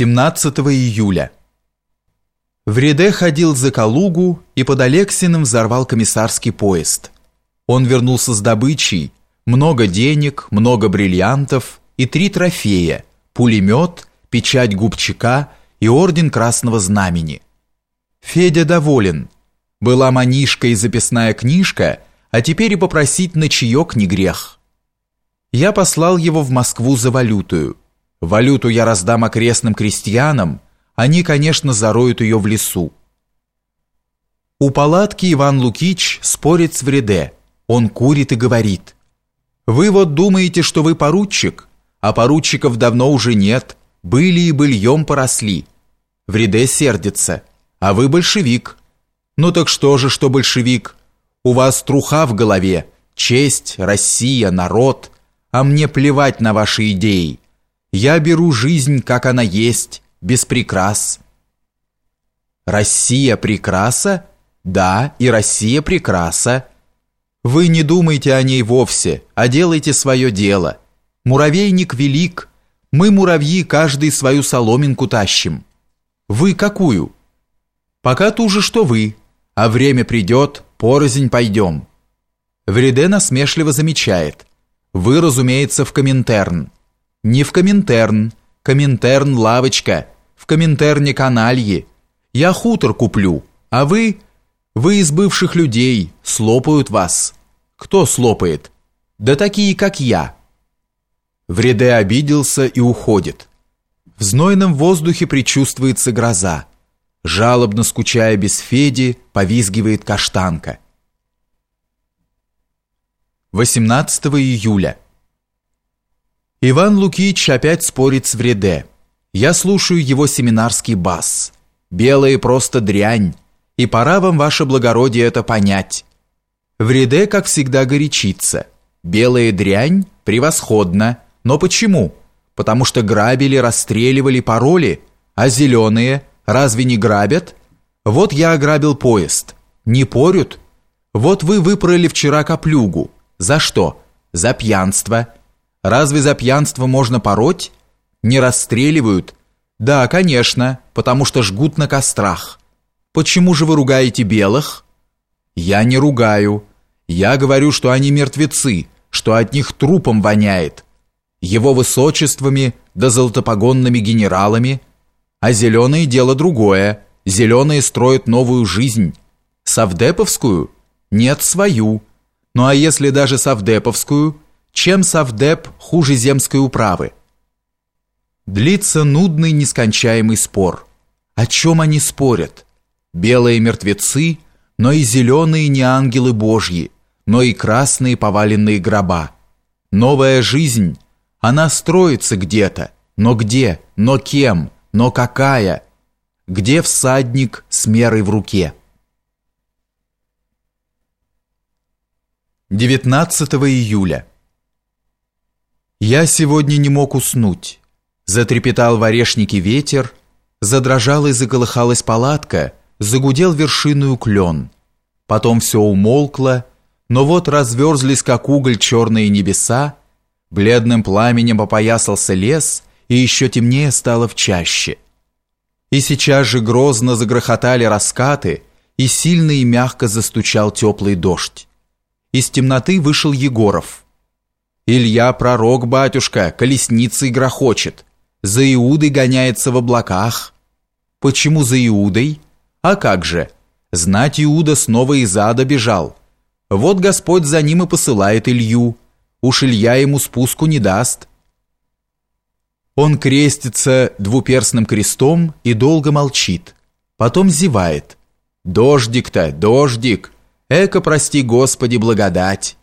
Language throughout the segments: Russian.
17 июля. В Реде ходил за Калугу и под Алексиным взорвал комиссарский поезд. Он вернулся с добычей, много денег, много бриллиантов и три трофея, пулемет, печать губчака и орден Красного Знамени. Федя доволен. Была манишка и записная книжка, а теперь и попросить на чаек не грех. Я послал его в Москву за валютую. Валюту я раздам окрестным крестьянам, они, конечно, зароют ее в лесу. У палатки Иван Лукич спорит с Вреде. Он курит и говорит. «Вы вот думаете, что вы поручик, а поручиков давно уже нет, были и быльем поросли. Вреде сердится, а вы большевик. Ну так что же, что большевик? У вас труха в голове, честь, Россия, народ, а мне плевать на ваши идеи». Я беру жизнь, как она есть, без прикрас. Россия прекраса? Да, и Россия прекраса. Вы не думайте о ней вовсе, а делайте свое дело. Муравейник велик. Мы, муравьи, каждый свою соломинку тащим. Вы какую? Пока ту же, что вы. А время придет, порознь пойдем. Вреде насмешливо замечает. Вы, разумеется, в Коминтерн. Не в Коминтерн. Коминтерн лавочка. В Коминтерне каналье. Я хутор куплю. А вы... Вы из бывших людей. Слопают вас. Кто слопает? Да такие, как я. Вреде обиделся и уходит. В знойном воздухе предчувствуется гроза. Жалобно скучая без Феди, повизгивает каштанка. 18 июля. Иван Лукич опять спорит с Вреде. Я слушаю его семинарский бас. Белые просто дрянь, и пора вам, ваше благородие, это понять. Вреде, как всегда, горячится. Белая дрянь превосходно. Но почему? Потому что грабили, расстреливали, пароли. А зеленые разве не грабят? Вот я ограбил поезд. Не порют? Вот вы выпороли вчера коплюгу. За что? За пьянство. Разве за пьянство можно пороть? Не расстреливают? Да, конечно, потому что жгут на кострах. Почему же вы ругаете белых? Я не ругаю. Я говорю, что они мертвецы, что от них трупом воняет. Его высочествами да золотопогонными генералами. А зеленые дело другое. Зеленые строят новую жизнь. Савдеповскую? Нет, свою. Ну а если даже Савдеповскую – чем Совдеп хуже земской управы? Длится нудный нескончаемый спор. О чем они спорят? Белые мертвецы, но и зеленые не ангелы божьи, но и красные поваленные гроба. Новая жизнь, она строится где-то, но где, но кем, но какая? Где всадник с мерой в руке? 19 июля. Я сегодня не мог уснуть. Затрепетал в орешнике ветер, задрожала и заколыхалась палатка, загудел вершиную клен. Потом все умолкло, но вот разверзлись, как уголь, черные небеса, бледным пламенем опоясался лес, и еще темнее стало в чаще. И сейчас же грозно загрохотали раскаты, и сильно и мягко застучал теплый дождь. Из темноты вышел Егоров – Илья пророк, батюшка, колесницей грохочет. За Иудой гоняется в облаках. Почему за Иудой? А как же? Знать Иуда снова из ада бежал. Вот Господь за ним и посылает Илью. Уж Илья ему спуску не даст. Он крестится двуперстным крестом и долго молчит. Потом зевает. «Дождик-то, дождик! Эко, прости, Господи, благодать!»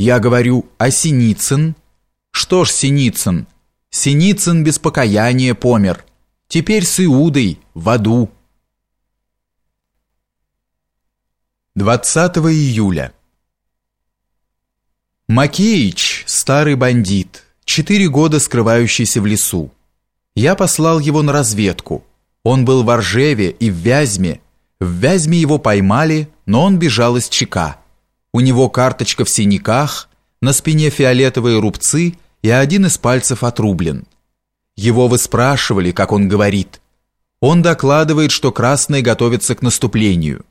Я говорю, а Синицын? Что ж Синицын? Синицын без покаяния помер. Теперь с Иудой в аду. 20 июля. Макеич, старый бандит, четыре года скрывающийся в лесу. Я послал его на разведку. Он был в Оржеве и в Вязьме. В Вязьме его поймали, но он бежал из ЧК. У него карточка в синяках, на спине фиолетовые рубцы и один из пальцев отрублен. Его вы спрашивали, как он говорит. Он докладывает, что красные готовятся к наступлению.